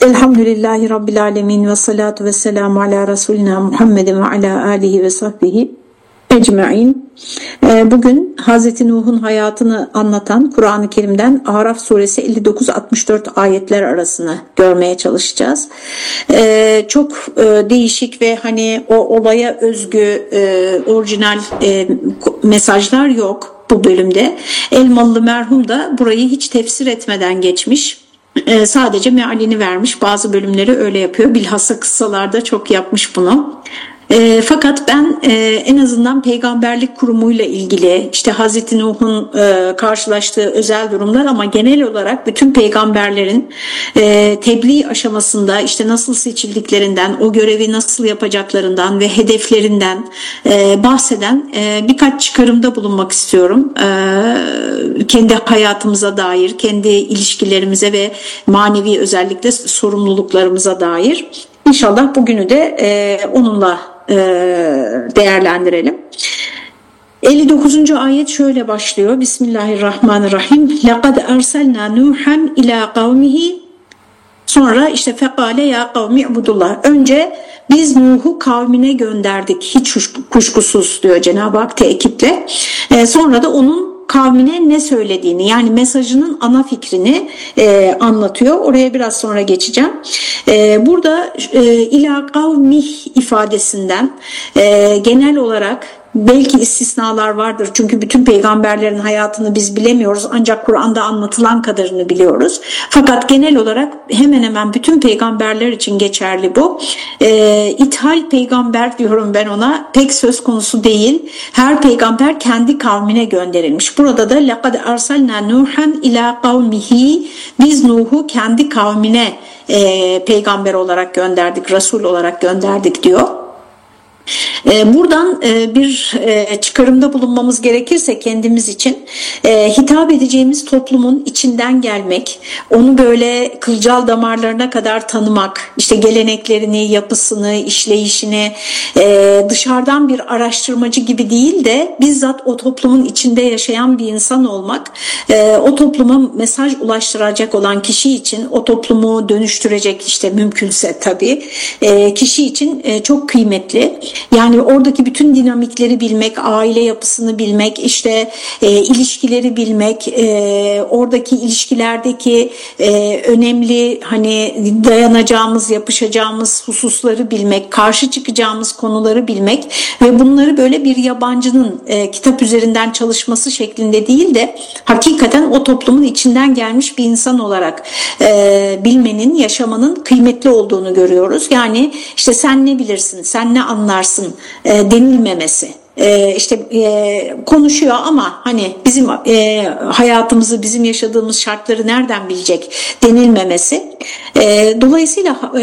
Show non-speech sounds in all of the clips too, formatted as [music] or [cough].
Elhamdülillahi Rabbil Alemin ve salatu ve selamu ala Resulina Muhammedin ve ala alihi ve sahbihi ecmain. Ee, bugün Hz. Nuh'un hayatını anlatan Kur'an-ı Kerim'den Araf suresi 59-64 ayetler arasını görmeye çalışacağız. Ee, çok e, değişik ve hani o olaya özgü e, orijinal e, mesajlar yok bu bölümde. Elmalı merhum da burayı hiç tefsir etmeden geçmiş e, sadece mealini vermiş. Bazı bölümleri öyle yapıyor. Bilhassa kıssalarda çok yapmış bunu. E, fakat ben e, en azından peygamberlik kurumuyla ilgili işte Hazreti Nuh'un e, karşılaştığı özel durumlar ama genel olarak bütün peygamberlerin e, tebliğ aşamasında işte nasıl seçildiklerinden, o görevi nasıl yapacaklarından ve hedeflerinden e, bahseden e, birkaç çıkarımda bulunmak istiyorum. E, kendi hayatımıza dair, kendi ilişkilerimize ve manevi özellikle sorumluluklarımıza dair. İnşallah bugünü de e, onunla e, değerlendirelim. 59. ayet şöyle başlıyor. Bismillahirrahmanirrahim. لَقَدْ اَرْسَلْنَا نُوحًا ila قَوْمِهِ Sonra işte fekale ya kavmi ibudullah. Önce biz Nuh'u kavmine gönderdik. Hiç kuşkusuz diyor Cenab-ı Hak tekiple. E, sonra da onun kavmine ne söylediğini yani mesajının ana fikrini e, anlatıyor. Oraya biraz sonra geçeceğim. E, burada e, ila kavmih ifadesinden e, genel olarak Belki istisnalar vardır çünkü bütün peygamberlerin hayatını biz bilemiyoruz ancak Kur'an'da anlatılan kadarını biliyoruz. Fakat genel olarak hemen hemen bütün peygamberler için geçerli bu. E, ithal peygamber diyorum ben ona pek söz konusu değil. Her peygamber kendi kavmine gönderilmiş. Burada da لَقَدْ أَرْسَلْنَا نُوحًا ila قَوْمِهِ Biz Nuh'u kendi kavmine e, peygamber olarak gönderdik, Resul olarak gönderdik diyor. Ee, buradan e, bir e, çıkarımda bulunmamız gerekirse kendimiz için e, hitap edeceğimiz toplumun içinden gelmek, onu böyle kılcal damarlarına kadar tanımak, işte geleneklerini, yapısını, işleyişini dışarıdan bir araştırmacı gibi değil de bizzat o toplumun içinde yaşayan bir insan olmak, o topluma mesaj ulaştıracak olan kişi için o toplumu dönüştürecek işte mümkünse tabii kişi için çok kıymetli. Yani oradaki bütün dinamikleri bilmek, aile yapısını bilmek, işte e, ilişkileri bilmek, e, oradaki ilişkilerdeki e, önemli hani dayanacağımız, yapışacağımız hususları bilmek, karşı çıkacağımız konuları bilmek ve bunları böyle bir yabancının e, kitap üzerinden çalışması şeklinde değil de hakikaten o toplumun içinden gelmiş bir insan olarak e, bilmenin, yaşamanın kıymetli olduğunu görüyoruz. Yani işte sen ne bilirsin, sen ne anlarsın e, denilmemesi. E, işte e, konuşuyor ama hani bizim e, hayatımızı, bizim yaşadığımız şartları nereden bilecek denilmemesi. E, dolayısıyla e,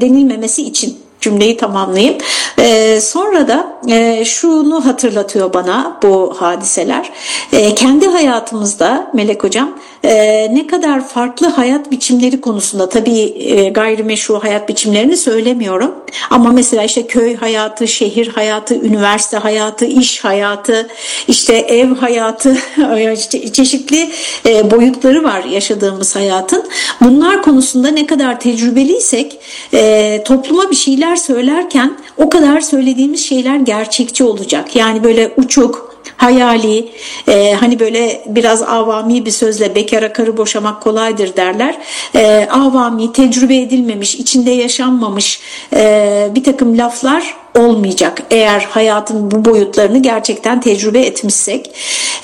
denilmemesi için cümleyi tamamlayayım. Ee, sonra da e, şunu hatırlatıyor bana bu hadiseler. E, kendi hayatımızda Melek Hocam e, ne kadar farklı hayat biçimleri konusunda tabii e, gayrimeşru hayat biçimlerini söylemiyorum. Ama mesela işte köy hayatı, şehir hayatı, üniversite hayatı, iş hayatı, işte ev hayatı [laughs] çeşitli e, boyutları var yaşadığımız hayatın. Bunlar konusunda ne kadar tecrübeliysek e, topluma bir şeyler söylerken o kadar söylediğimiz şeyler gerçekçi olacak. Yani böyle uçuk, hayali, e, hani böyle biraz avami bir sözle bekara karı boşamak kolaydır derler. E, avami, tecrübe edilmemiş, içinde yaşanmamış e, bir takım laflar olmayacak eğer hayatın bu boyutlarını gerçekten tecrübe etmişsek.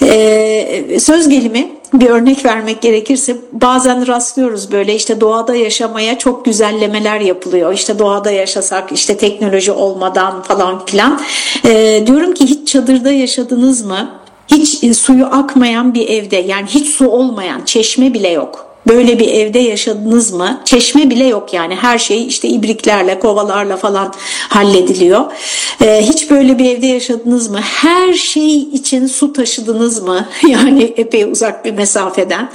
E, söz gelimi bir örnek vermek gerekirse bazen rastlıyoruz böyle işte doğada yaşamaya çok güzellemeler yapılıyor. İşte doğada yaşasak işte teknoloji olmadan falan filan. E, diyorum ki hiç çadırda yaşadınız mı? Hiç e, suyu akmayan bir evde yani hiç su olmayan çeşme bile yok Böyle bir evde yaşadınız mı? Çeşme bile yok yani her şey işte ibriklerle kovalarla falan hallediliyor. Ee, hiç böyle bir evde yaşadınız mı? Her şey için su taşıdınız mı? [laughs] Yani epey uzak bir mesafeden.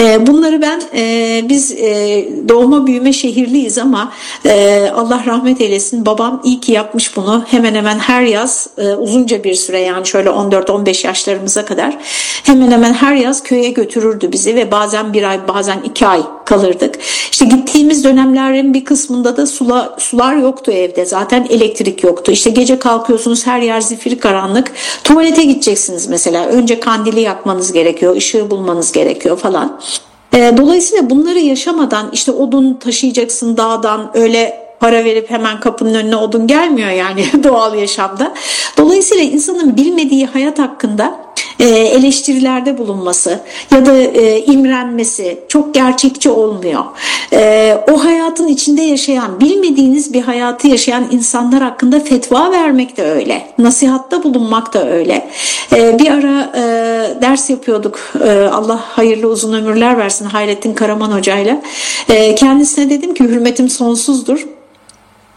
Ee, bunları ben e, biz e, doğma büyüme şehirliyiz ama e, Allah rahmet eylesin babam iyi ki yapmış bunu. Hemen hemen her yaz e, uzunca bir süre yani şöyle 14-15 yaşlarımıza kadar hemen hemen her yaz köye götürürdü bizi ve bazen bir ay bazen bazen iki ay kalırdık. İşte gittiğimiz dönemlerin bir kısmında da sula, sular yoktu evde. Zaten elektrik yoktu. İşte gece kalkıyorsunuz her yer zifiri karanlık. Tuvalete gideceksiniz mesela. Önce kandili yakmanız gerekiyor, ışığı bulmanız gerekiyor falan. E, dolayısıyla bunları yaşamadan işte odun taşıyacaksın dağdan öyle para verip hemen kapının önüne odun gelmiyor yani [laughs] doğal yaşamda. Dolayısıyla insanın bilmediği hayat hakkında eleştirilerde bulunması ya da e, imrenmesi çok gerçekçi olmuyor. E, o hayatın içinde yaşayan, bilmediğiniz bir hayatı yaşayan insanlar hakkında fetva vermek de öyle. Nasihatta bulunmak da öyle. Bir ara ders yapıyorduk. Allah hayırlı uzun ömürler versin Hayrettin Karaman hocayla. Kendisine dedim ki hürmetim sonsuzdur.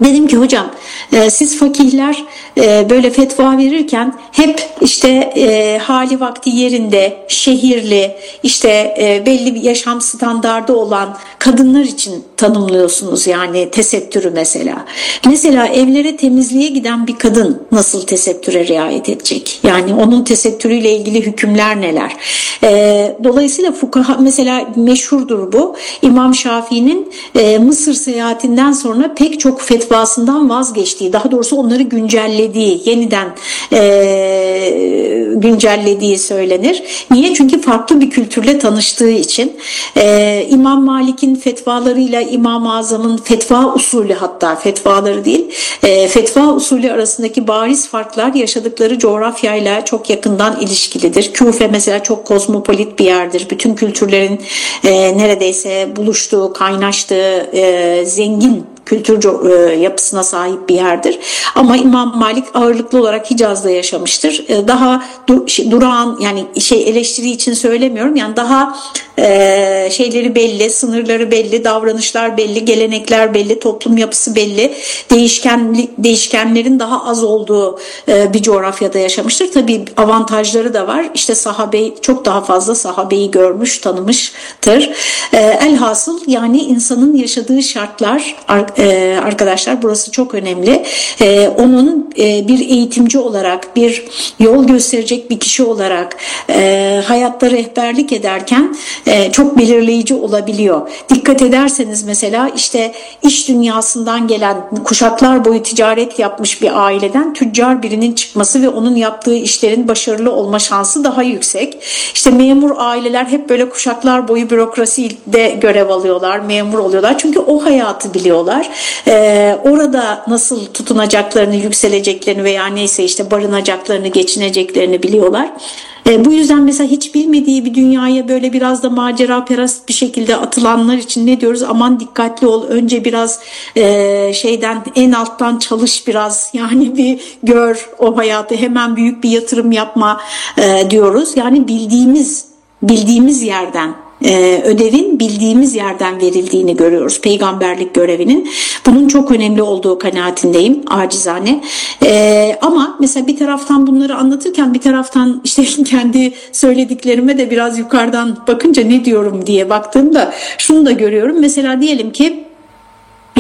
Dedim ki hocam e, siz fakihler e, böyle fetva verirken hep işte e, hali vakti yerinde, şehirli, işte belli bir yaşam standardı olan kadınlar için tanımlıyorsunuz yani tesettürü mesela. Mesela evlere temizliğe giden bir kadın nasıl tesettüre riayet edecek? Yani onun tesettürüyle ilgili hükümler neler? Dolayısıyla fukaha mesela meşhurdur bu. İmam Şafii'nin Mısır seyahatinden sonra pek çok fetva fetvasından vazgeçtiği, daha doğrusu onları güncellediği, yeniden e, güncellediği söylenir. Niye? Çünkü farklı bir kültürle tanıştığı için. E, İmam Malik'in fetvalarıyla İmam-ı Azam'ın fetva usulü hatta fetvaları değil, e, fetva usulü arasındaki bariz farklar yaşadıkları coğrafyayla çok yakından ilişkilidir. Küfe mesela çok kozmopolit bir yerdir. Bütün kültürlerin e, neredeyse buluştuğu, kaynaştığı, e, zengin kültür e, yapısına sahip bir yerdir. Ama İmam Malik ağırlıklı olarak Hicaz'da yaşamıştır. E, daha şey, durağan yani şey eleştiri için söylemiyorum yani daha e, şeyleri belli, sınırları belli, davranışlar belli, gelenekler belli, toplum yapısı belli, değişken değişkenlerin daha az olduğu bir coğrafyada yaşamıştır. Tabii avantajları da var. İşte sahabe çok daha fazla sahabeyi görmüş, tanımıştır. Elhasıl yani insanın yaşadığı şartlar e, arkadaşlar burası çok önemli. E, onun e, bir eğitimci olarak, bir yol gösterecek bir kişi olarak e, hayatta rehberlik ederken e, çok belirleyici olabiliyor. Dikkat ederseniz mesela işte iş dünyasından gelen kuşaklar boyu ticaret yapmış bir aileden tüccar birinin çıkması ve onun yaptığı işlerin başarılı olma şansı daha yüksek. İşte memur aileler hep böyle kuşaklar boyu bürokraside görev alıyorlar, memur oluyorlar. Çünkü o hayatı biliyorlar. Ee, orada nasıl tutunacaklarını, yükseleceklerini veya neyse işte barınacaklarını, geçineceklerini biliyorlar. E, bu yüzden mesela hiç bilmediği bir dünyaya böyle biraz da macera perast bir şekilde atılanlar için ne diyoruz? Aman dikkatli ol. Önce biraz e, şeyden en alttan çalış biraz. [laughs] Yani bir gör o hayatı. Hemen büyük bir yatırım yapma e, diyoruz. Yani bildiğimiz bildiğimiz yerden e, ödevin bildiğimiz yerden verildiğini görüyoruz. Peygamberlik görevinin. Bunun çok önemli olduğu kanaatindeyim acizane. E, ama mesela bir taraftan bunları anlatırken bir taraftan işte [laughs] kendi söylediklerime de biraz yukarıdan bakınca ne diyorum diye baktığımda şunu da görüyorum. Mesela diyelim ki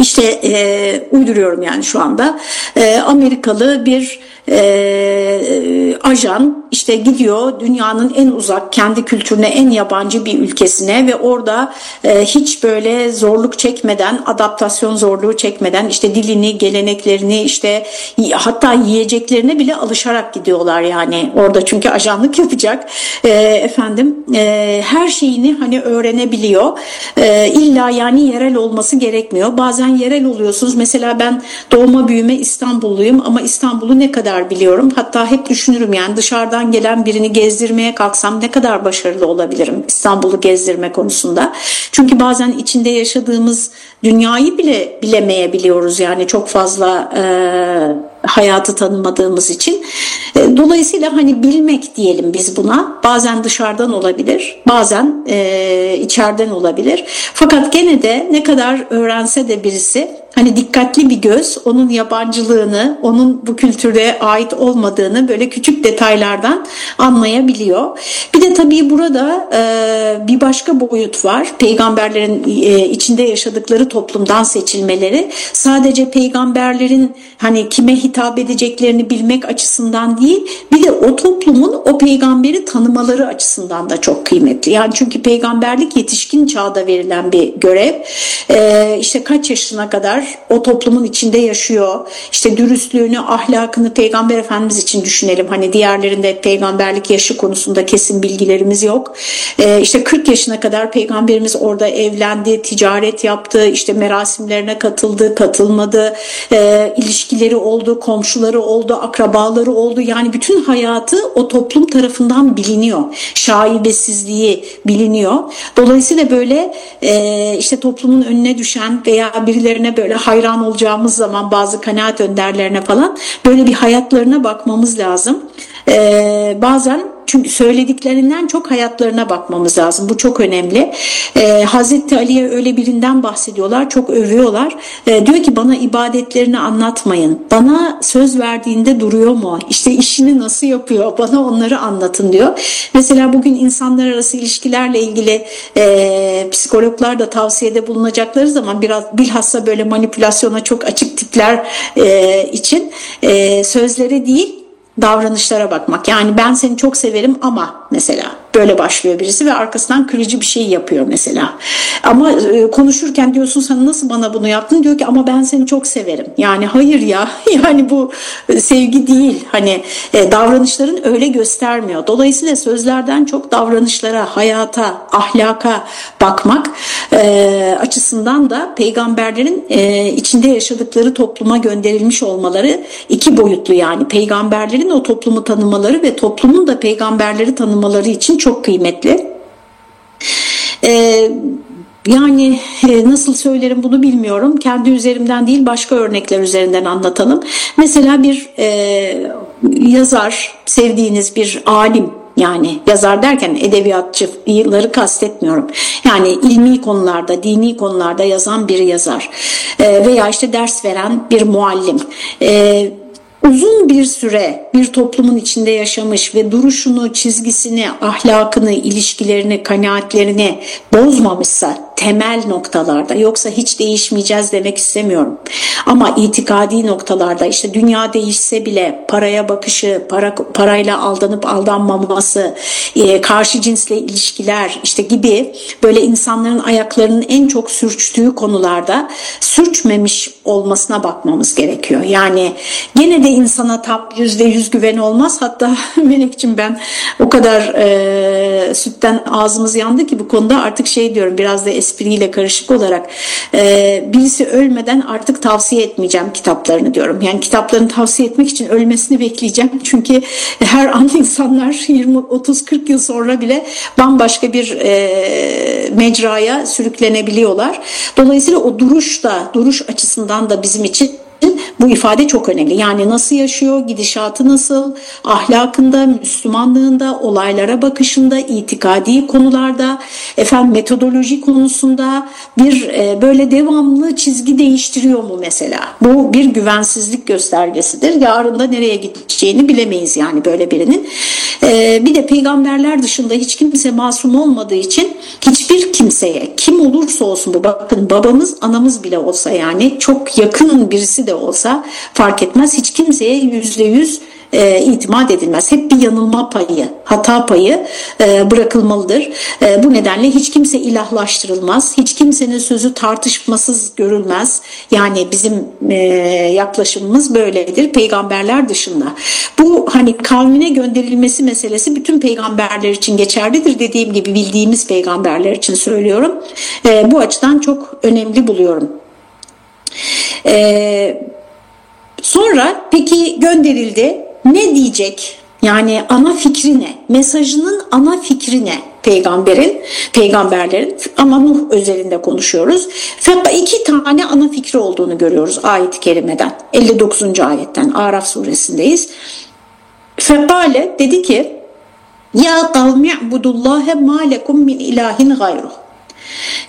işte e, uyduruyorum yani şu anda e, Amerikalı bir e, ajan işte gidiyor dünyanın en uzak kendi kültürüne en yabancı bir ülkesine ve orada e, hiç böyle zorluk çekmeden adaptasyon zorluğu çekmeden işte dilini geleneklerini işte hatta yiyeceklerine bile alışarak gidiyorlar yani orada. Çünkü ajanlık [laughs] yapacak. E, efendim e, her şeyini hani öğrenebiliyor. E, illa yani yerel olması gerekmiyor. Bazen yerel oluyorsunuz. Mesela ben doğma büyüme İstanbulluyum ama İstanbul'u ne kadar kadar biliyorum. Hatta hep düşünürüm yani dışarıdan gelen birini gezdirmeye kalksam ne kadar başarılı olabilirim İstanbul'u gezdirme konusunda. Çünkü bazen içinde yaşadığımız dünyayı bile bilemeyebiliyoruz yani çok fazla e, hayatı tanımadığımız için. E, dolayısıyla hani bilmek diyelim biz buna. Bazen dışarıdan olabilir, bazen e, içeriden olabilir. Fakat gene de ne kadar öğrense de birisi hani dikkatli bir göz onun yabancılığını, onun bu kültüre ait olmadığını böyle küçük detaylardan anlayabiliyor. Bir de tabii burada e, bir başka boyut var. Peygamberlerin e, içinde yaşadıkları toplumdan seçilmeleri sadece peygamberlerin hani kime hitap edeceklerini bilmek açısından değil, bir de o toplumun o peygamberi tanımaları açısından da çok kıymetli. Yani çünkü peygamberlik yetişkin çağda verilen bir görev. E, işte kaç yaşına kadar o toplumun içinde yaşıyor. İşte dürüstlüğünü, ahlakını peygamber efendimiz için düşünelim. Hani diğerlerinde peygamberlik yaşı konusunda kesin bilgilerimiz yok. E, işte 40 yaşına kadar peygamberimiz orada evlendi, ticaret yaptı, işte merasimlerine katıldı, katılmadı, e, ilişkileri oldu, komşuları oldu, akrabaları oldu. Yani bütün hayatı o toplum tarafından biliniyor. Şaibesizliği biliniyor. Dolayısıyla böyle e, işte toplumun önüne düşen veya birilerine böyle hayran olacağımız zaman bazı kanaat önderlerine falan böyle bir hayatlarına bakmamız lazım. E, bazen çünkü söylediklerinden çok hayatlarına bakmamız lazım. Bu çok önemli. Ee, Hazreti Ali'ye öyle birinden bahsediyorlar. Çok övüyorlar. Ee, diyor ki bana ibadetlerini anlatmayın. Bana söz verdiğinde duruyor mu? İşte işini nasıl yapıyor? Bana onları anlatın diyor. Mesela bugün insanlar arası ilişkilerle ilgili e, psikologlar da tavsiyede bulunacakları zaman biraz bilhassa böyle manipülasyona çok açık tipler e, için e, sözleri değil davranışlara bakmak. Yani ben seni çok severim ama mesela böyle başlıyor birisi ve arkasından kırıcı bir şey yapıyor mesela. Ama e, konuşurken diyorsun sen nasıl bana bunu yaptın? Diyor ki ama ben seni çok severim. Yani hayır ya [laughs] yani bu e, sevgi değil. Hani e, davranışların öyle göstermiyor. Dolayısıyla sözlerden çok davranışlara, hayata, ahlaka bakmak e, açısından da peygamberlerin e, içinde yaşadıkları topluma gönderilmiş olmaları iki boyutlu yani peygamberlerin o toplumu tanımaları ve toplumun da peygamberleri tanımaları için çok kıymetli. Ee, yani e, nasıl söylerim bunu bilmiyorum. Kendi üzerimden değil başka örnekler üzerinden anlatalım. Mesela bir e, yazar, sevdiğiniz bir alim yani yazar derken edebiyatçıları kastetmiyorum. Yani ilmi konularda, dini konularda yazan bir yazar e, veya işte ders veren bir muallim. E, uzun bir süre bir toplumun içinde yaşamış ve duruşunu, çizgisini, ahlakını, ilişkilerini, kanaatlerini bozmamışsa temel noktalarda yoksa hiç değişmeyeceğiz demek istemiyorum. Ama itikadi noktalarda işte dünya değişse bile paraya bakışı, para, parayla aldanıp aldanmaması, e, karşı cinsle ilişkiler işte gibi böyle insanların ayaklarının en çok sürçtüğü konularda sürçmemiş olmasına bakmamız gerekiyor. Yani gene de insana tap yüzde yüz güven olmaz. Hatta [laughs] Melek'cim ben o kadar e, sütten ağzımız yandı ki bu konuda artık şey diyorum biraz da espriyle karışık olarak e, birisi ölmeden artık tavsiye etmeyeceğim kitaplarını diyorum. Yani kitaplarını tavsiye etmek için ölmesini bekleyeceğim. [laughs] Çünkü her an insanlar 20 30 40 yıl sonra bile bambaşka bir e, mecraya sürüklenebiliyorlar. Dolayısıyla o duruş da duruş açısından da bizim için bu ifade çok önemli. Yani nasıl yaşıyor, gidişatı nasıl, ahlakında, Müslümanlığında, olaylara bakışında, itikadi konularda, efendim metodoloji konusunda bir e, böyle devamlı çizgi değiştiriyor mu mesela? Bu bir güvensizlik göstergesidir. Yarın da nereye gideceğini bilemeyiz yani böyle birinin. E, bir de peygamberler dışında hiç kimse masum olmadığı için hiçbir kimseye kim olursa olsun bu bakın babamız anamız bile olsa yani çok yakın birisi de olsa fark etmez. Hiç kimseye yüzde yüz e, itimat edilmez. Hep bir yanılma payı, hata payı e, bırakılmalıdır. E, bu nedenle hiç kimse ilahlaştırılmaz. Hiç kimsenin sözü tartışmasız görülmez. Yani bizim e, yaklaşımımız böyledir peygamberler dışında. Bu hani kavmine gönderilmesi meselesi bütün peygamberler için geçerlidir. Dediğim gibi bildiğimiz peygamberler için söylüyorum. E, bu açıdan çok önemli buluyorum. Eee Sonra peki gönderildi. Ne diyecek? Yani ana fikri ne? Mesajının ana fikri ne? Peygamberin, peygamberlerin ama Nuh özelinde konuşuyoruz. Fakat iki tane ana fikri olduğunu görüyoruz ayet-i kerimeden. 59. ayetten Araf suresindeyiz. Fekale dedi ki Ya kavmi budullahe ma lekum min ilahin gayruh.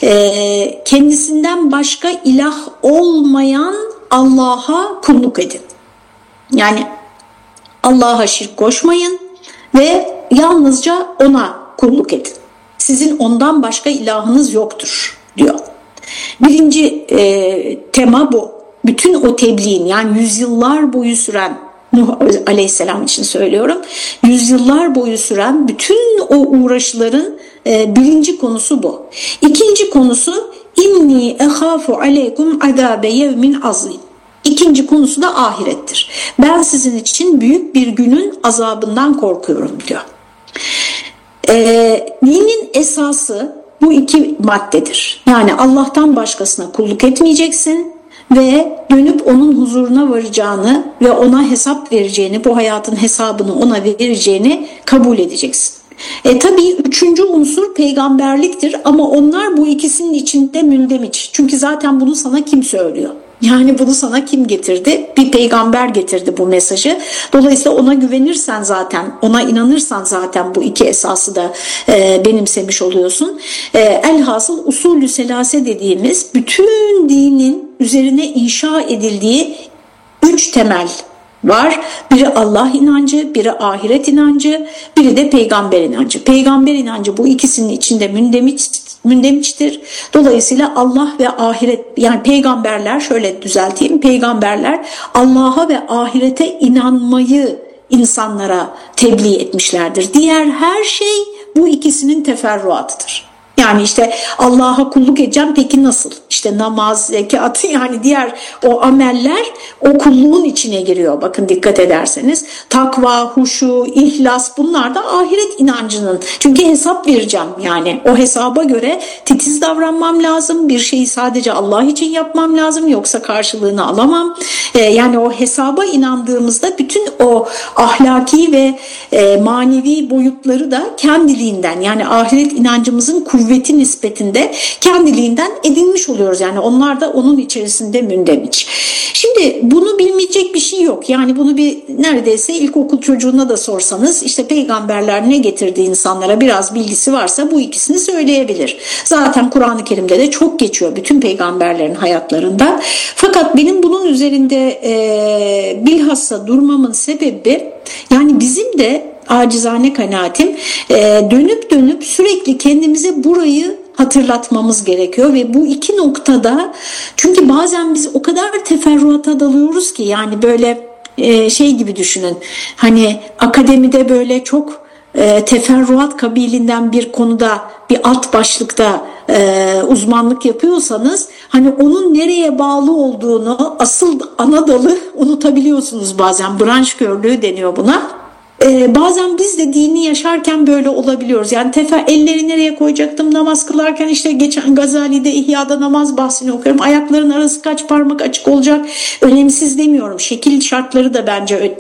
E, kendisinden başka ilah olmayan Allah'a kulluk edin. Yani Allah'a şirk koşmayın ve yalnızca ona kulluk edin. Sizin ondan başka ilahınız yoktur diyor. Birinci e, tema bu. Bütün o tebliğin yani yüzyıllar boyu süren Nuh Aleyhisselam için söylüyorum. Yüzyıllar boyu süren bütün o uğraşların e, birinci konusu bu. İkinci konusu inni ehafu aleykum adabe yevmin azim. İkinci konusu da ahirettir. Ben sizin için büyük bir günün azabından korkuyorum diyor. Ee, dinin esası bu iki maddedir. Yani Allah'tan başkasına kulluk etmeyeceksin ve dönüp onun huzuruna varacağını ve ona hesap vereceğini, bu hayatın hesabını ona vereceğini kabul edeceksin. E tabii üçüncü unsur peygamberliktir ama onlar bu ikisinin içinde müldemiç. Çünkü zaten bunu sana kim söylüyor? Yani bunu sana kim getirdi? Bir peygamber getirdi bu mesajı. Dolayısıyla ona güvenirsen zaten, ona inanırsan zaten bu iki esası da e, benimsemiş oluyorsun. E, elhasıl usulü selase dediğimiz bütün dinin üzerine inşa edildiği üç temel var. Biri Allah inancı, biri ahiret inancı, biri de peygamber inancı. Peygamber inancı bu ikisinin içinde mündemiç mündemiçtir. Dolayısıyla Allah ve ahiret yani peygamberler şöyle düzelteyim peygamberler Allah'a ve ahirete inanmayı insanlara tebliğ etmişlerdir. Diğer her şey bu ikisinin teferruatıdır. Yani işte Allah'a kulluk edeceğim peki nasıl? İşte namaz, zekat [laughs] yani diğer o ameller o kulluğun içine giriyor. Bakın dikkat ederseniz takva, huşu, ihlas bunlar da ahiret inancının. Çünkü hesap vereceğim yani o hesaba göre titiz davranmam lazım. Bir şeyi sadece Allah için yapmam lazım yoksa karşılığını alamam. Ee, yani o hesaba inandığımızda bütün o ahlaki ve e, manevi boyutları da kendiliğinden yani ahiret inancımızın kuvveti kuvveti nispetinde kendiliğinden edinmiş oluyoruz. Yani onlar da onun içerisinde mündemiş. Şimdi bunu bilmeyecek bir şey yok. Yani bunu bir neredeyse ilkokul çocuğuna da sorsanız işte peygamberler ne getirdi insanlara biraz bilgisi varsa bu ikisini söyleyebilir. Zaten Kur'an-ı Kerim'de de çok geçiyor bütün peygamberlerin hayatlarında. Fakat benim bunun üzerinde e, bilhassa durmamın sebebi yani bizim de acizane kanaatim e, dönüp dönüp sürekli kendimize burayı hatırlatmamız gerekiyor ve bu iki noktada çünkü bazen biz o kadar teferruata dalıyoruz ki yani böyle e, şey gibi düşünün hani akademide böyle çok e, teferruat kabilinden bir konuda bir alt başlıkta e, uzmanlık yapıyorsanız hani onun nereye bağlı olduğunu asıl ana dalı [laughs] unutabiliyorsunuz bazen branş körlüğü deniyor buna. Ee, bazen biz de dini yaşarken böyle olabiliyoruz. Yani tefer elleri nereye koyacaktım namaz kılarken işte geçen Gazali'de İhya'da namaz bahsini okuyorum. Ayakların arası kaç parmak açık olacak önemsiz demiyorum. Şekil şartları da bence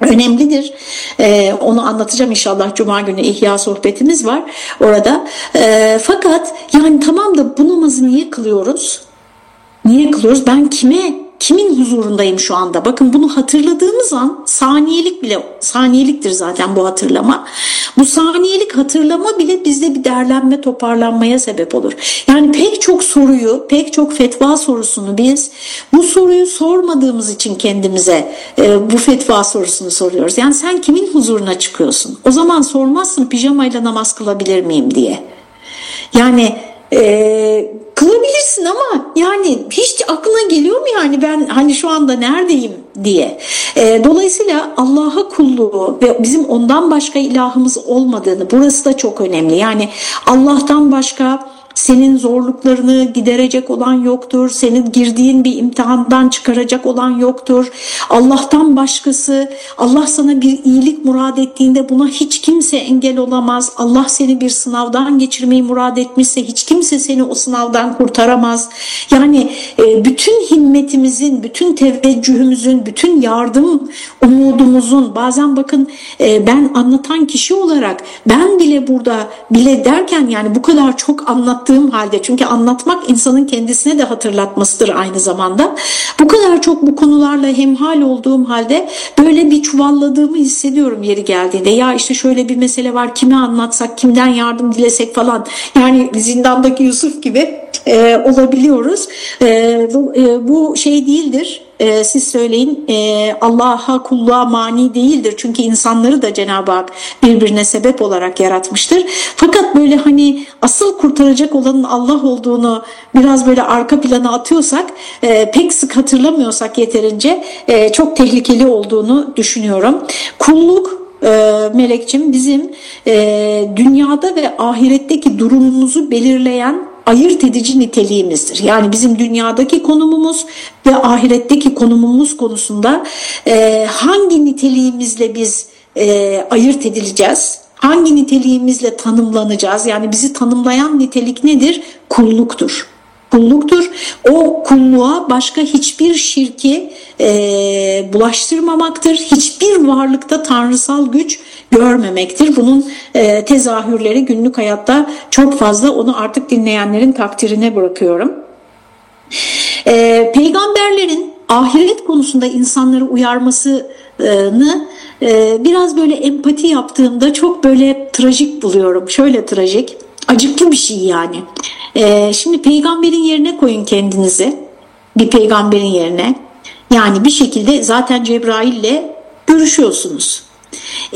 önemlidir. Ee, onu anlatacağım inşallah Cuma günü İhya sohbetimiz var orada. Ee, fakat yani tamam da bu namazı niye kılıyoruz? Niye kılıyoruz? Ben kime kimin huzurundayım şu anda? Bakın bunu hatırladığımız an saniyelik bile saniyeliktir zaten bu hatırlama. Bu saniyelik hatırlama bile bizde bir derlenme, toparlanmaya sebep olur. Yani pek çok soruyu, pek çok fetva sorusunu biz bu soruyu sormadığımız için kendimize e, bu fetva sorusunu soruyoruz. Yani sen kimin huzuruna çıkıyorsun? O zaman sormazsın pijamayla namaz kılabilir miyim diye. Yani e, kılabilirsin ama yani hiç aklına geliyor mu yani ben hani şu anda neredeyim diye. E, dolayısıyla Allah'a kulluğu ve bizim ondan başka ilahımız olmadığını burası da çok önemli. Yani Allah'tan başka senin zorluklarını giderecek olan yoktur. Senin girdiğin bir imtihandan çıkaracak olan yoktur. Allah'tan başkası, Allah sana bir iyilik murad ettiğinde buna hiç kimse engel olamaz. Allah seni bir sınavdan geçirmeyi murad etmişse hiç kimse seni o sınavdan kurtaramaz. Yani e, bütün himmetimizin, bütün teveccühümüzün, bütün yardım umudumuzun bazen bakın e, ben anlatan kişi olarak ben bile burada bile derken yani bu kadar çok anlat anlattığım halde çünkü anlatmak insanın kendisine de hatırlatmasıdır aynı zamanda. Bu kadar çok bu konularla hemhal olduğum halde böyle bir çuvalladığımı hissediyorum yeri geldiğinde. Ya işte şöyle bir mesele var kime anlatsak kimden yardım dilesek falan yani zindandaki Yusuf gibi e, olabiliyoruz. E, bu, e, bu şey değildir e, siz söyleyin e, Allah'a kulluğa mani değildir. Çünkü insanları da Cenab-ı Hak birbirine sebep olarak yaratmıştır. Fakat böyle hani asıl kurtaracak olanın Allah olduğunu biraz böyle arka plana atıyorsak e, pek sık hatırlamıyorsak yeterince e, çok tehlikeli olduğunu düşünüyorum. Kulluk e, Melekçim bizim e, dünyada ve ahiretteki durumumuzu belirleyen ayırt edici niteliğimizdir. Yani bizim dünyadaki konumumuz ve ahiretteki konumumuz konusunda e, hangi niteliğimizle biz e, ayırt edileceğiz? Hangi niteliğimizle tanımlanacağız? Yani bizi tanımlayan nitelik nedir? Kulluktur kulluktur. O kulluğa başka hiçbir şirki e, bulaştırmamaktır. Hiçbir varlıkta tanrısal güç görmemektir. Bunun e, tezahürleri günlük hayatta çok fazla onu artık dinleyenlerin takdirine bırakıyorum. E, peygamberlerin ahiret konusunda insanları uyarmasını e, biraz böyle empati yaptığımda çok böyle trajik buluyorum. Şöyle trajik, acıklı bir şey yani. E, şimdi peygamberin yerine koyun kendinizi. Bir peygamberin yerine. Yani bir şekilde zaten Cebrail ile görüşüyorsunuz.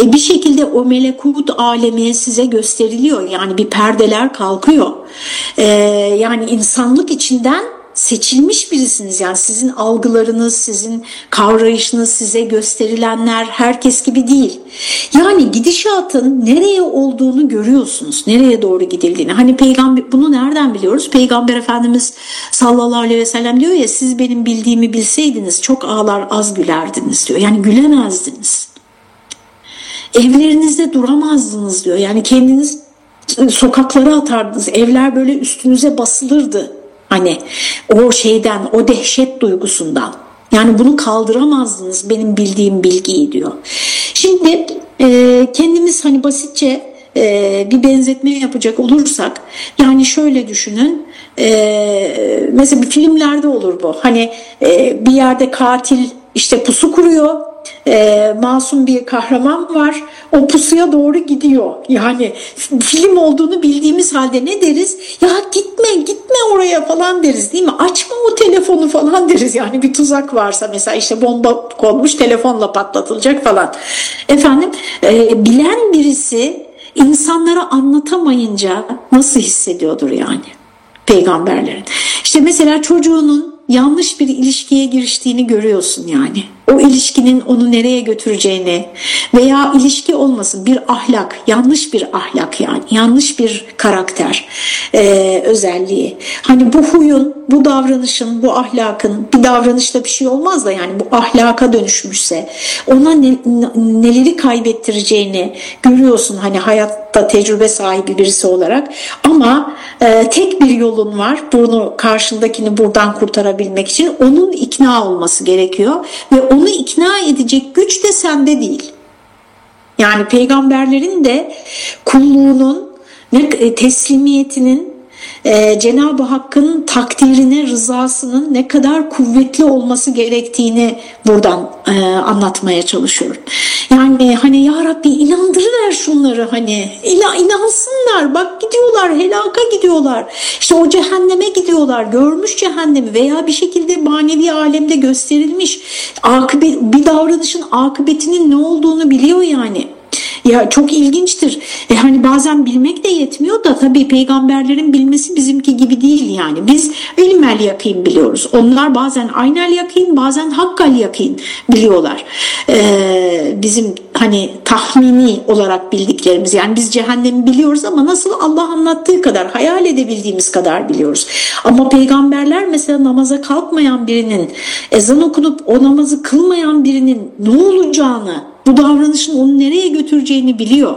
E bir şekilde o melekut alemi size gösteriliyor. Yani bir perdeler kalkıyor. E, yani insanlık içinden seçilmiş birisiniz. Yani sizin algılarınız, sizin kavrayışınız, size gösterilenler herkes gibi değil. Yani gidişatın nereye olduğunu görüyorsunuz. Nereye doğru gidildiğini. Hani peygamber bunu nereden biliyoruz? Peygamber Efendimiz sallallahu aleyhi ve sellem diyor ya siz benim bildiğimi bilseydiniz çok ağlar az gülerdiniz diyor. Yani gülemezdiniz. Evlerinizde duramazdınız diyor. Yani kendiniz sokaklara atardınız. Evler böyle üstünüze basılırdı. Hani o şeyden, o dehşet duygusundan. Yani bunu kaldıramazdınız benim bildiğim bilgiyi diyor. Şimdi e, kendimiz hani basitçe e, bir benzetme yapacak olursak yani şöyle düşünün e, mesela filmlerde olur bu hani e, bir yerde katil işte pusu kuruyor e, masum bir kahraman var. O pusuya doğru gidiyor. Yani film olduğunu bildiğimiz halde ne deriz? Ya gitme gitme oraya falan deriz değil mi? Açma o telefonu falan deriz. Yani bir tuzak varsa mesela işte bomba konmuş telefonla patlatılacak falan. Efendim e, bilen birisi insanlara anlatamayınca nasıl hissediyordur yani peygamberlerin. İşte mesela çocuğunun yanlış bir ilişkiye giriştiğini görüyorsun yani o ilişkinin onu nereye götüreceğini veya ilişki olmasın bir ahlak, yanlış bir ahlak yani, yanlış bir karakter e, özelliği. Hani bu huyun, bu davranışın, bu ahlakın bir davranışla bir şey olmaz da yani bu ahlaka dönüşmüşse ona ne, neleri kaybettireceğini görüyorsun hani hayatta tecrübe sahibi birisi olarak ama e, tek bir yolun var bunu karşındakini buradan kurtarabilmek için onun ikna olması gerekiyor ve onu ikna edecek güç de sende değil. Yani peygamberlerin de kulluğunun, e, teslimiyetinin, e, Cenab-ı Hakk'ın takdirine, rızasının ne kadar kuvvetli olması gerektiğini buradan e, anlatmaya çalışıyorum. Yani hani ya Rabbi inandırıver şunları hani ila inansınlar bak gidiyorlar helaka gidiyorlar işte o cehenneme gidiyorlar görmüş cehennemi veya bir şekilde manevi alemde gösterilmiş akıbet, bir davranışın akıbetinin ne olduğunu biliyor yani. Ya çok ilginçtir. E hani bazen bilmek de yetmiyor da tabii peygamberlerin bilmesi bizimki gibi değil yani. Biz ilmel yakin biliyoruz. Onlar bazen aynel yakin bazen hakkal yakin biliyorlar. Ee, bizim hani tahmini olarak bildiklerimiz yani biz cehennemi biliyoruz ama nasıl Allah anlattığı kadar hayal edebildiğimiz kadar biliyoruz. Ama peygamberler mesela namaza kalkmayan birinin ezan okunup o namazı kılmayan birinin ne olacağını bu davranışın onu nereye götüreceğini biliyor.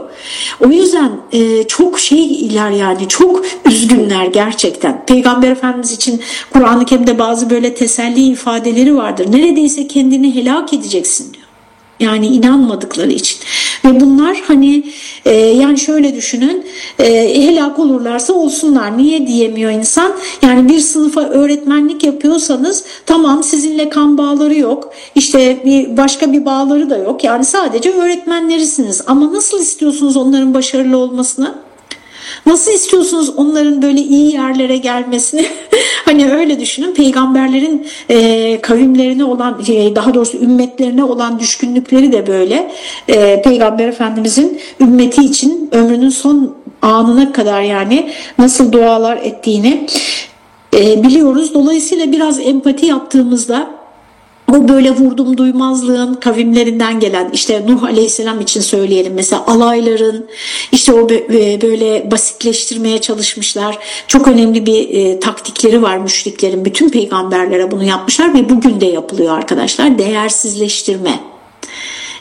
O yüzden e, çok şey iler yani çok üzgünler gerçekten. Peygamber Efendimiz için Kur'an-ı Kerim'de bazı böyle teselli ifadeleri vardır. Neredeyse kendini helak edeceksin diyor. Yani inanmadıkları için. Ve bunlar hani e, yani şöyle düşünün e, helak olurlarsa olsunlar. Niye diyemiyor insan? Yani bir sınıfa öğretmenlik yapıyorsanız tamam sizinle kan bağları yok. İşte bir başka bir bağları da yok. Yani sadece öğretmenlerisiniz. Ama nasıl istiyorsunuz onların başarılı olmasını? Nasıl istiyorsunuz onların böyle iyi yerlere gelmesini? [laughs] hani öyle düşünün peygamberlerin e, kavimlerine olan e, daha doğrusu ümmetlerine olan düşkünlükleri de böyle. E, Peygamber Efendimizin ümmeti için ömrünün son anına kadar yani nasıl dualar ettiğini e, biliyoruz. Dolayısıyla biraz empati yaptığımızda bu böyle vurdum duymazlığın kavimlerinden gelen işte Nuh Aleyhisselam için söyleyelim mesela alayların işte o e, böyle basitleştirmeye çalışmışlar. Çok önemli bir e, taktikleri var müşriklerin. Bütün peygamberlere bunu yapmışlar ve bugün de yapılıyor arkadaşlar. Değersizleştirme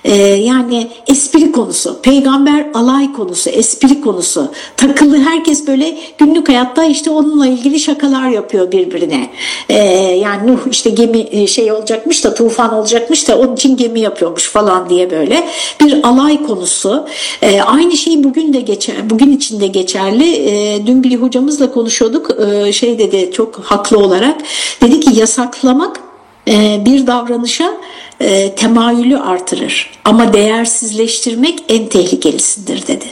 e, yani espri konusu, peygamber alay konusu, espri konusu. Takılı herkes böyle günlük hayatta işte onunla ilgili şakalar yapıyor birbirine. E, yani Nuh işte gemi e, şey olacakmış da tufan olacakmış da onun için gemi yapıyormuş falan diye böyle bir alay konusu. E, aynı şey bugün de geçer, bugün için de geçerli. E, dün bir hocamızla konuşuyorduk. E, şey dedi çok haklı olarak dedi ki yasaklamak bir davranışa e, temayülü artırır. Ama değersizleştirmek en tehlikelisidir dedi.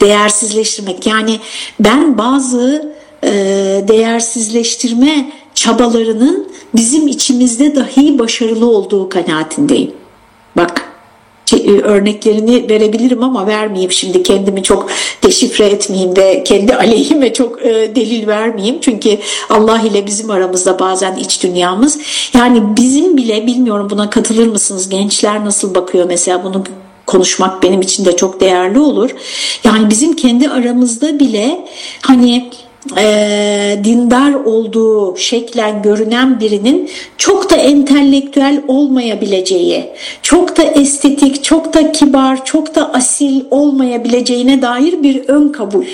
Değersizleştirmek yani ben bazı e, değersizleştirme çabalarının bizim içimizde dahi başarılı olduğu kanaatindeyim. Bak örneklerini verebilirim ama vermeyeyim şimdi. Kendimi çok deşifre etmeyeyim ve kendi aleyhime çok e, delil vermeyeyim. Çünkü Allah ile bizim aramızda bazen iç dünyamız. Yani bizim bile bilmiyorum buna katılır mısınız? Gençler nasıl bakıyor mesela? Bunu konuşmak benim için de çok değerli olur. Yani bizim kendi aramızda bile hani e, dindar olduğu şeklen görünen birinin çok da entelektüel olmayabileceği, çok da estetik, çok da kibar, çok da asil olmayabileceğine dair bir ön kabul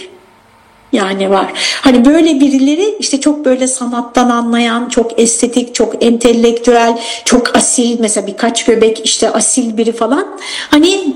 yani var. Hani böyle birileri işte çok böyle sanattan anlayan, çok estetik, çok entelektüel, çok asil mesela birkaç göbek işte asil biri falan. Hani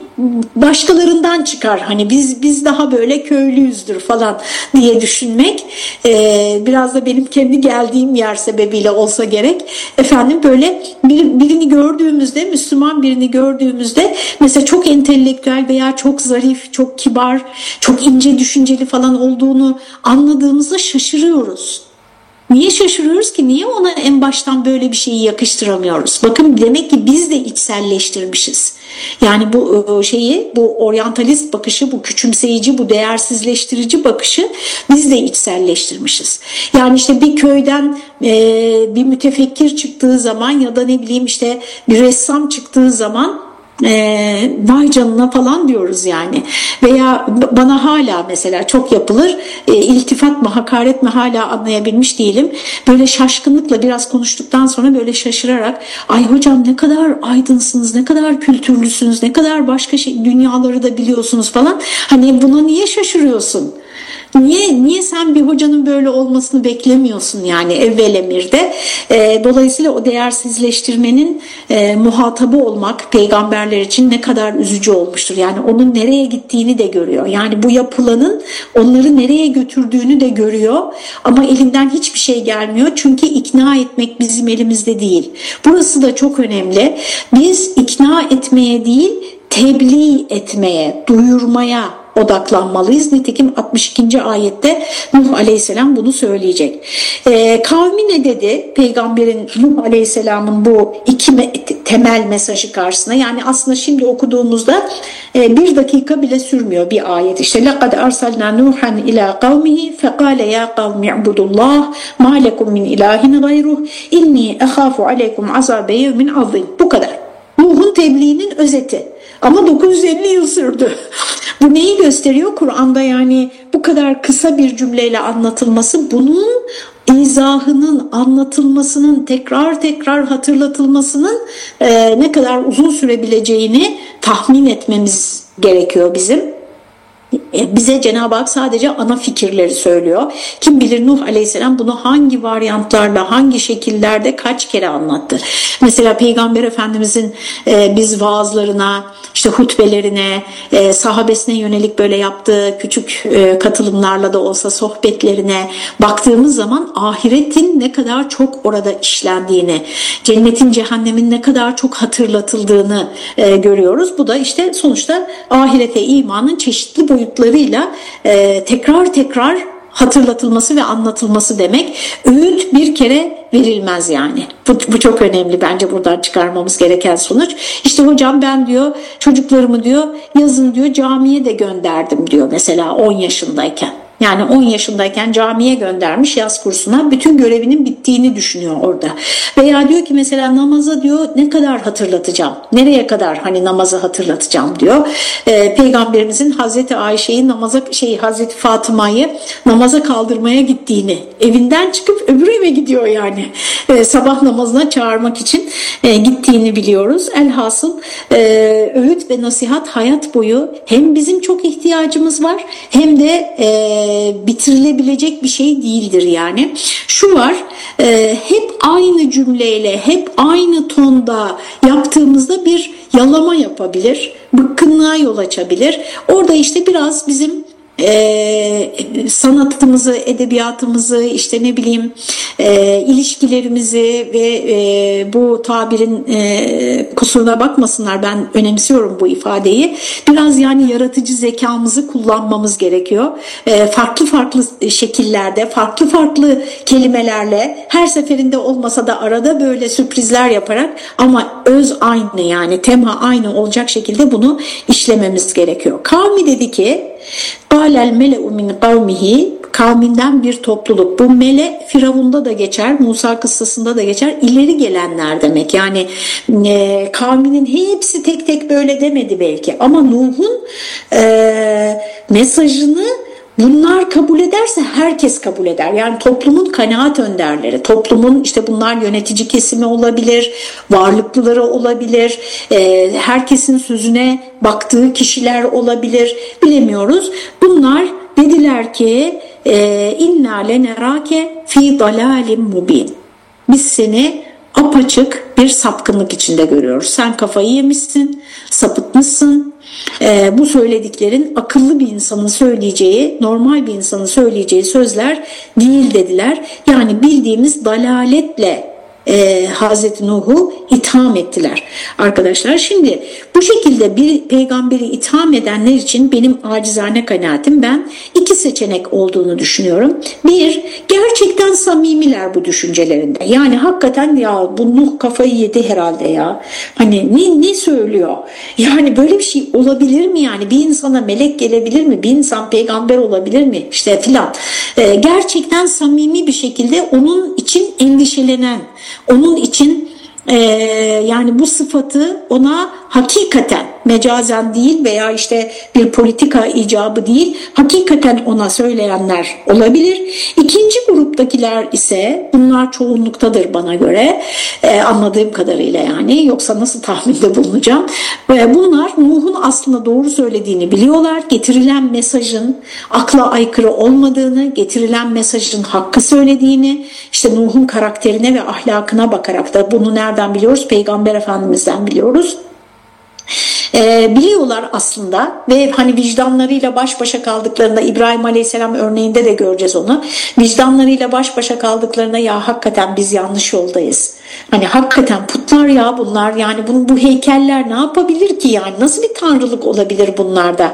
başkalarından çıkar. Hani biz biz daha böyle köylüyüzdür falan diye düşünmek ee, biraz da benim kendi geldiğim yer sebebiyle olsa gerek. Efendim böyle bir, birini gördüğümüzde Müslüman birini gördüğümüzde mesela çok entelektüel veya çok zarif, çok kibar, çok ince düşünceli falan olduğunu anladığımızda şaşırıyoruz. Niye şaşırıyoruz ki? Niye ona en baştan böyle bir şeyi yakıştıramıyoruz? Bakın demek ki biz de içselleştirmişiz. Yani bu e, şeyi, bu oryantalist bakışı, bu küçümseyici, bu değersizleştirici bakışı biz de içselleştirmişiz. Yani işte bir köyden e, bir mütefekkir çıktığı zaman ya da ne bileyim işte bir ressam çıktığı zaman e, vay canına falan diyoruz yani. Veya bana hala mesela çok yapılır e, iltifat mı hakaret mi hala anlayabilmiş değilim. Böyle şaşkınlıkla biraz konuştuktan sonra böyle şaşırarak ay hocam ne kadar aydınsınız ne kadar kültürlüsünüz ne kadar başka şey dünyaları da biliyorsunuz falan. Hani buna niye şaşırıyorsun Niye niye sen bir hocanın böyle olmasını beklemiyorsun yani evvel emirde? E, dolayısıyla o değersizleştirmenin e, muhatabı olmak peygamberler için ne kadar üzücü olmuştur. Yani onun nereye gittiğini de görüyor. Yani bu yapılanın onları nereye götürdüğünü de görüyor ama elinden hiçbir şey gelmiyor. Çünkü ikna etmek bizim elimizde değil. Burası da çok önemli. Biz ikna etmeye değil tebliğ etmeye, duyurmaya odaklanmalıyız. Nitekim 62. ayette Nuh Aleyhisselam bunu söyleyecek. Ee, kavmi ne dedi? Peygamberin Nuh Aleyhisselam'ın bu iki temel mesajı karşısına yani aslında şimdi okuduğumuzda e, bir dakika bile sürmüyor bir ayet. İşte لَقَدْ أَرْسَلْنَا نُوحًا إِلَى قَوْمِهِ فَقَالَ يَا قَوْمِ اعْبُدُوا اللّٰهِ مَا لَكُمْ مِنْ إِلَٰهٍ غَيْرُهِ اِنِّي أَخَافُ عَلَيْكُمْ عَذَابَ يَوْمٍ عَظِيمٍ Bu kadar. Nuh'un tebliğinin özeti. Ama 950 yıl sürdü. Bu neyi gösteriyor? Kur'an'da yani bu kadar kısa bir cümleyle anlatılması bunun izahının anlatılmasının tekrar tekrar hatırlatılmasının e, ne kadar uzun sürebileceğini tahmin etmemiz gerekiyor bizim. E, bize Cenab-ı Hak sadece ana fikirleri söylüyor. Kim bilir Nuh Aleyhisselam bunu hangi varyantlarla, hangi şekillerde kaç kere anlattı. Mesela Peygamber Efendimizin e, biz vaazlarına, işte hutbelerine, e, sahabesine yönelik böyle yaptığı küçük e, katılımlarla da olsa sohbetlerine baktığımız zaman ahiretin ne kadar çok orada işlendiğini, cennetin cehennemin ne kadar çok hatırlatıldığını e, görüyoruz. Bu da işte sonuçta ahirete imanın çeşitli boyutlarıyla e, tekrar tekrar hatırlatılması ve anlatılması demek. Öğüt bir kere verilmez yani. Bu, bu çok önemli bence buradan çıkarmamız gereken sonuç. İşte hocam ben diyor çocuklarımı diyor yazın diyor camiye de gönderdim diyor mesela 10 yaşındayken. Yani 10 yaşındayken camiye göndermiş yaz kursuna bütün görevinin bittiğini düşünüyor orada. Veya diyor ki mesela namaza diyor ne kadar hatırlatacağım? Nereye kadar hani namazı hatırlatacağım diyor. Ee, Peygamberimizin Hazreti Ayşe'yi namaza şey Hazreti Fatıma'yı namaza kaldırmaya gittiğini evinden çıkıp öbür eve gidiyor yani. Ee, sabah namazına çağırmak için e, gittiğini biliyoruz. Elhasıl e, öğüt ve nasihat hayat boyu hem bizim çok ihtiyacımız var hem de e, bitirilebilecek bir şey değildir yani. Şu var e, hep aynı cümleyle hep aynı tonda yaptığımızda bir yalama yapabilir, bıkkınlığa yol açabilir. Orada işte biraz bizim e, sanatımızı, edebiyatımızı, işte ne bileyim e, ilişkilerimizi ve e, bu tabirin e, kusuruna bakmasınlar ben önemsiyorum bu ifadeyi. Biraz yani yaratıcı zekamızı kullanmamız gerekiyor. E, farklı farklı şekillerde, farklı farklı kelimelerle her seferinde olmasa da arada böyle sürprizler yaparak ama öz aynı yani tema aynı olacak şekilde bunu işlememiz gerekiyor. Kavmi dedi ki Kâlel mele'u min kavmihi kavminden bir topluluk. Bu mele Firavun'da da geçer, Musa kıssasında da geçer. İleri gelenler demek. Yani e, kavminin hepsi tek tek böyle demedi belki. Ama Nuh'un e, mesajını Bunlar kabul ederse herkes kabul eder. Yani toplumun kanaat önderleri, toplumun işte bunlar yönetici kesimi olabilir, varlıklıları olabilir, e, herkesin sözüne baktığı kişiler olabilir, bilemiyoruz. Bunlar dediler ki e, inna lenerake fi dalalim mubin. Biz seni apaçık bir sapkınlık içinde görüyoruz. Sen kafayı yemişsin, sapıtmışsın. Ee, bu söylediklerin akıllı bir insanın söyleyeceği, normal bir insanın söyleyeceği sözler değil dediler. Yani bildiğimiz dalaletle e, Hazreti Nuh'u itham ettiler arkadaşlar. Şimdi bu şekilde bir peygamberi itham edenler için benim acizane kanaatim ben iki seçenek olduğunu düşünüyorum. Bir, gerçekten samimiler bu düşüncelerinde. Yani hakikaten ya bu Nuh kafayı yedi herhalde ya. Hani ne, ne söylüyor? Yani böyle bir şey olabilir mi yani? Bir insana melek gelebilir mi? Bir insan peygamber olabilir mi? İşte filan. Ee, gerçekten samimi bir şekilde onun için endişelenen, onun için e, yani bu sıfatı ona hakikaten mecazen değil veya işte bir politika icabı değil hakikaten ona söyleyenler olabilir. İkinci gruptakiler ise bunlar çoğunluktadır bana göre e, anladığım kadarıyla yani yoksa nasıl tahminde bulunacağım. Ve bunlar Nuh'un aslında doğru söylediğini biliyorlar. Getirilen mesajın akla aykırı olmadığını, getirilen mesajın hakkı söylediğini, işte Nuh'un karakterine ve ahlakına bakarak da bunu nereden biliyoruz? Peygamber Efendimiz'den biliyoruz e, biliyorlar aslında ve hani vicdanlarıyla baş başa kaldıklarında İbrahim Aleyhisselam örneğinde de göreceğiz onu. Vicdanlarıyla baş başa kaldıklarında ya hakikaten biz yanlış yoldayız. Hani hakikaten putlar ya bunlar yani bunu, bu heykeller ne yapabilir ki yani nasıl bir tanrılık olabilir bunlarda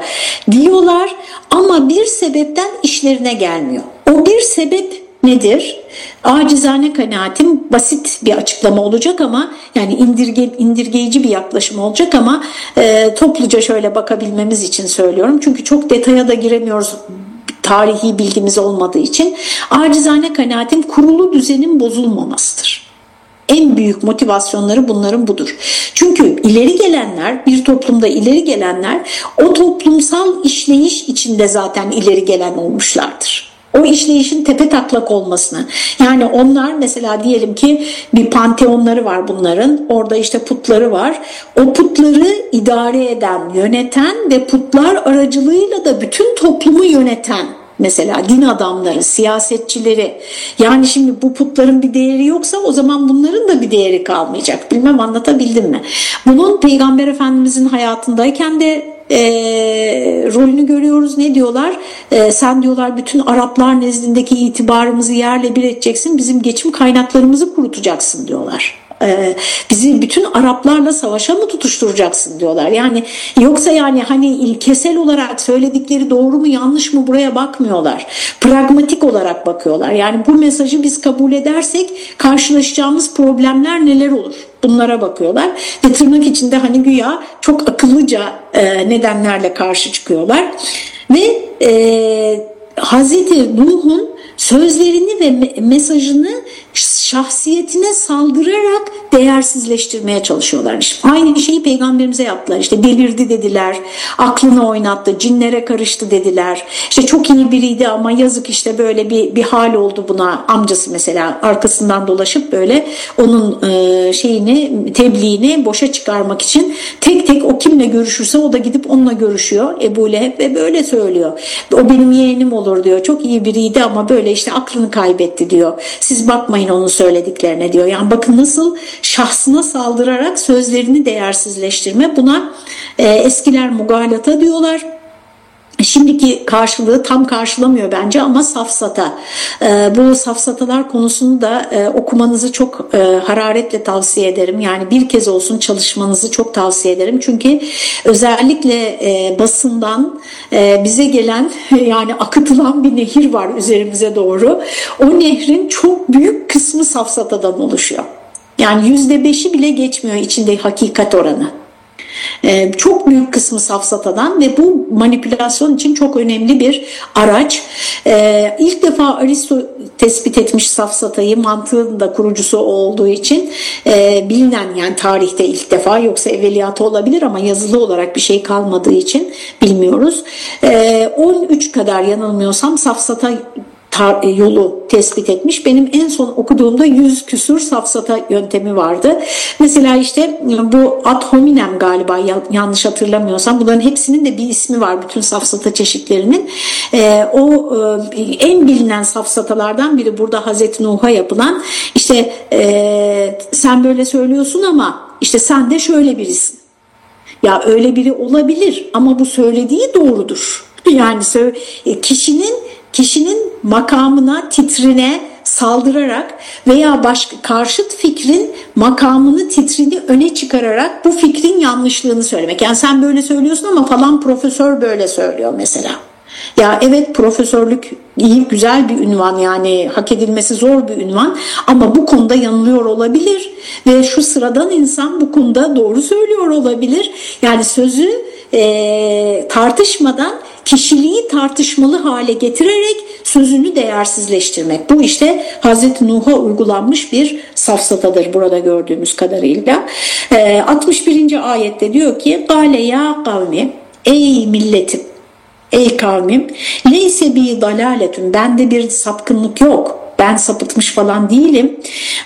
diyorlar ama bir sebepten işlerine gelmiyor. O bir sebep nedir? Acizane kanaatim basit bir açıklama olacak ama yani indirge, indirgeyici bir yaklaşım olacak ama e, topluca şöyle bakabilmemiz için söylüyorum. Çünkü çok detaya da giremiyoruz tarihi bilgimiz olmadığı için. Acizane kanaatim kurulu düzenin bozulmamasıdır. En büyük motivasyonları bunların budur. Çünkü ileri gelenler, bir toplumda ileri gelenler o toplumsal işleyiş içinde zaten ileri gelen olmuşlardır. O işleyişin tepe taklak olmasını. Yani onlar mesela diyelim ki bir panteonları var bunların. Orada işte putları var. O putları idare eden, yöneten ve putlar aracılığıyla da bütün toplumu yöneten mesela din adamları, siyasetçileri. Yani şimdi bu putların bir değeri yoksa o zaman bunların da bir değeri kalmayacak. Bilmem anlatabildim mi? Bunun Peygamber Efendimizin hayatındayken de e, rolünü görüyoruz. Ne diyorlar? E, sen diyorlar bütün Araplar nezdindeki itibarımızı yerle bir edeceksin. Bizim geçim kaynaklarımızı kurutacaksın diyorlar e, bizi bütün Araplarla savaşa mı tutuşturacaksın diyorlar. Yani yoksa yani hani ilkesel olarak söyledikleri doğru mu yanlış mı buraya bakmıyorlar. Pragmatik olarak bakıyorlar. Yani bu mesajı biz kabul edersek karşılaşacağımız problemler neler olur? Bunlara bakıyorlar ve tırnak içinde hani güya çok akıllıca e, nedenlerle karşı çıkıyorlar. Ve e, Hazreti Nuh'un sözlerini ve mesajını şahsiyetine saldırarak değersizleştirmeye çalışıyorlar. İşte aynı şeyi peygamberimize yaptılar. İşte delirdi dediler, aklını oynattı, cinlere karıştı dediler. İşte çok iyi biriydi ama yazık işte böyle bir, bir hal oldu buna. Amcası mesela arkasından dolaşıp böyle onun e, şeyini, tebliğini boşa çıkarmak için tek tek o kimle görüşürse o da gidip onunla görüşüyor. Ebu Leheb ve böyle söylüyor. O benim yeğenim olur diyor. Çok iyi biriydi ama böyle işte aklını kaybetti diyor. Siz bakmayın onun söylediklerine diyor. Yani bakın nasıl şahsına saldırarak sözlerini değersizleştirme buna e, eskiler mugalata diyorlar. Şimdiki karşılığı tam karşılamıyor bence ama safsata. E, bu safsatalar konusunu da e, okumanızı çok e, hararetle tavsiye ederim. Yani bir kez olsun çalışmanızı çok tavsiye ederim. Çünkü özellikle e, basından bize gelen [laughs] yani akıtılan bir nehir var üzerimize doğru. O nehrin çok büyük kısmı safsatadan oluşuyor. Yani yüzde beşi bile geçmiyor içinde hakikat oranı. Ee, çok büyük kısmı safsatadan ve bu manipülasyon için çok önemli bir araç. Ee, ilk defa Aristo tespit etmiş safsatayı mantığın da kurucusu olduğu için e, bilinen yani tarihte ilk defa yoksa evveliyatı olabilir ama yazılı olarak bir şey kalmadığı için bilmiyoruz. 13 ee, kadar yanılmıyorsam safsata e, yolu tespit etmiş. Benim en son okuduğumda yüz küsur safsata yöntemi vardı. Mesela işte bu ad hominem galiba yanlış hatırlamıyorsam bunların hepsinin de bir ismi var bütün safsata çeşitlerinin. E, o e, en bilinen safsatalardan biri burada Hazreti Nuh'a yapılan işte e, sen böyle söylüyorsun ama işte sen de şöyle birisin. Ya öyle biri olabilir ama bu söylediği doğrudur. Yani e, kişinin kişinin makamına, titrine saldırarak veya başka karşıt fikrin makamını, titrini öne çıkararak bu fikrin yanlışlığını söylemek. Yani sen böyle söylüyorsun ama falan profesör böyle söylüyor mesela. Ya evet profesörlük iyi güzel bir ünvan yani hak edilmesi zor bir ünvan ama bu konuda yanılıyor olabilir ve şu sıradan insan bu konuda doğru söylüyor olabilir. Yani sözü e, tartışmadan kişiliği tartışmalı hale getirerek sözünü değersizleştirmek. Bu işte Hazreti Nuh'a uygulanmış bir safsatadır burada gördüğümüz kadarıyla. E, 61. ayette diyor ki Gale ya kavmi ey milletim ey kavmim leyse bi dalaletun bende bir sapkınlık yok ben sapıtmış falan değilim.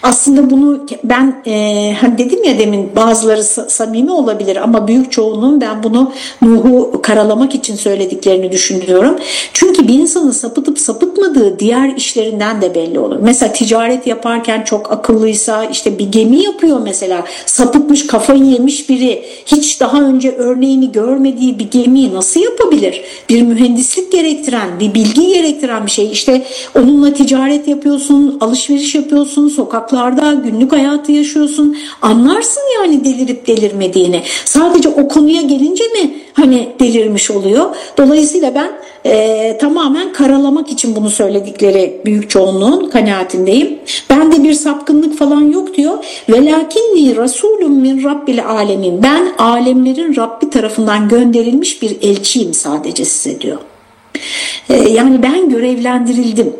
Aslında bunu ben e, hani dedim ya demin bazıları samimi olabilir ama büyük çoğunluğun ben bunu Nuh'u karalamak için söylediklerini düşünüyorum. Çünkü bir insanın sapıtıp sapıtmadığı diğer işlerinden de belli olur. Mesela ticaret yaparken çok akıllıysa işte bir gemi yapıyor mesela sapıtmış kafayı yemiş biri hiç daha önce örneğini görmediği bir gemiyi nasıl yapabilir? Bir mühendislik gerektiren, bir bilgi gerektiren bir şey. İşte onunla ticaret yapıyor yapıyorsun, alışveriş yapıyorsun, sokaklarda günlük hayatı yaşıyorsun. Anlarsın yani delirip delirmediğini. Sadece o konuya gelince mi hani delirmiş oluyor? Dolayısıyla ben e, tamamen karalamak için bunu söyledikleri büyük çoğunluğun kanaatindeyim. Bende bir sapkınlık falan yok diyor. Velakinni rasulun min rabbil alemin. Ben alemlerin Rabbi tarafından gönderilmiş bir elçiyim sadece size diyor. E, yani ben görevlendirildim.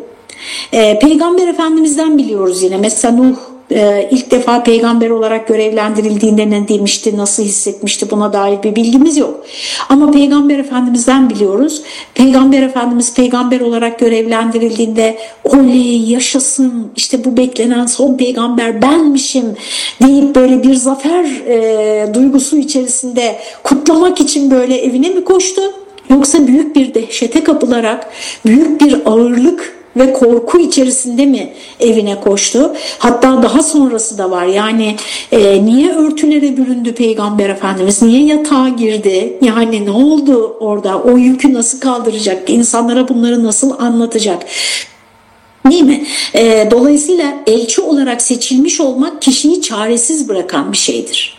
E, Peygamber Efendimiz'den biliyoruz yine. Mesela Nuh e, ilk defa peygamber olarak görevlendirildiğinde ne demişti, nasıl hissetmişti buna dair bir bilgimiz yok. Ama peygamber efendimizden biliyoruz. Peygamber efendimiz peygamber olarak görevlendirildiğinde oley yaşasın işte bu beklenen son peygamber benmişim deyip böyle bir zafer e, duygusu içerisinde kutlamak için böyle evine mi koştu? Yoksa büyük bir dehşete kapılarak büyük bir ağırlık ve korku içerisinde mi evine koştu? Hatta daha sonrası da var. Yani e, niye örtülere büründü Peygamber Efendimiz? Niye yatağa girdi? Yani ne oldu orada? O yükü nasıl kaldıracak? İnsanlara bunları nasıl anlatacak? Değil mi? E, dolayısıyla elçi olarak seçilmiş olmak kişiyi çaresiz bırakan bir şeydir.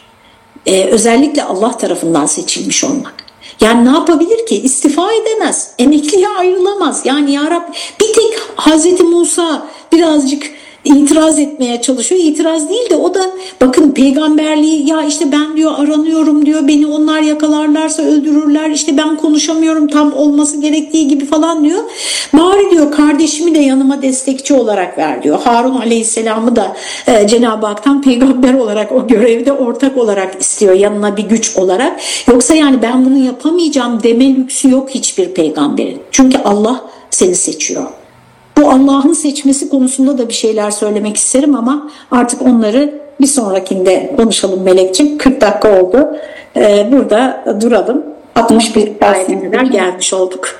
E, özellikle Allah tarafından seçilmiş olmak. Yani ne yapabilir ki? İstifa edemez. Emekliye ayrılamaz. Yani ya Rab bir tek Hazreti Musa birazcık itiraz etmeye çalışıyor. İtiraz değil de o da bakın peygamberliği ya işte ben diyor aranıyorum diyor beni onlar yakalarlarsa öldürürler işte ben konuşamıyorum tam olması gerektiği gibi falan diyor. Bari diyor kardeşimi de yanıma destekçi olarak ver diyor. Harun aleyhisselamı da e, Cenab-ı Hak'tan peygamber olarak o görevde ortak olarak istiyor yanına bir güç olarak. Yoksa yani ben bunu yapamayacağım deme lüksü yok hiçbir peygamberin. Çünkü Allah seni seçiyor. Bu Allah'ın seçmesi konusunda da bir şeyler söylemek isterim ama artık onları bir sonrakinde konuşalım Melek'ciğim. 40 dakika oldu. Ee, burada duralım. 61 ayetine kadar gelmiş olduk.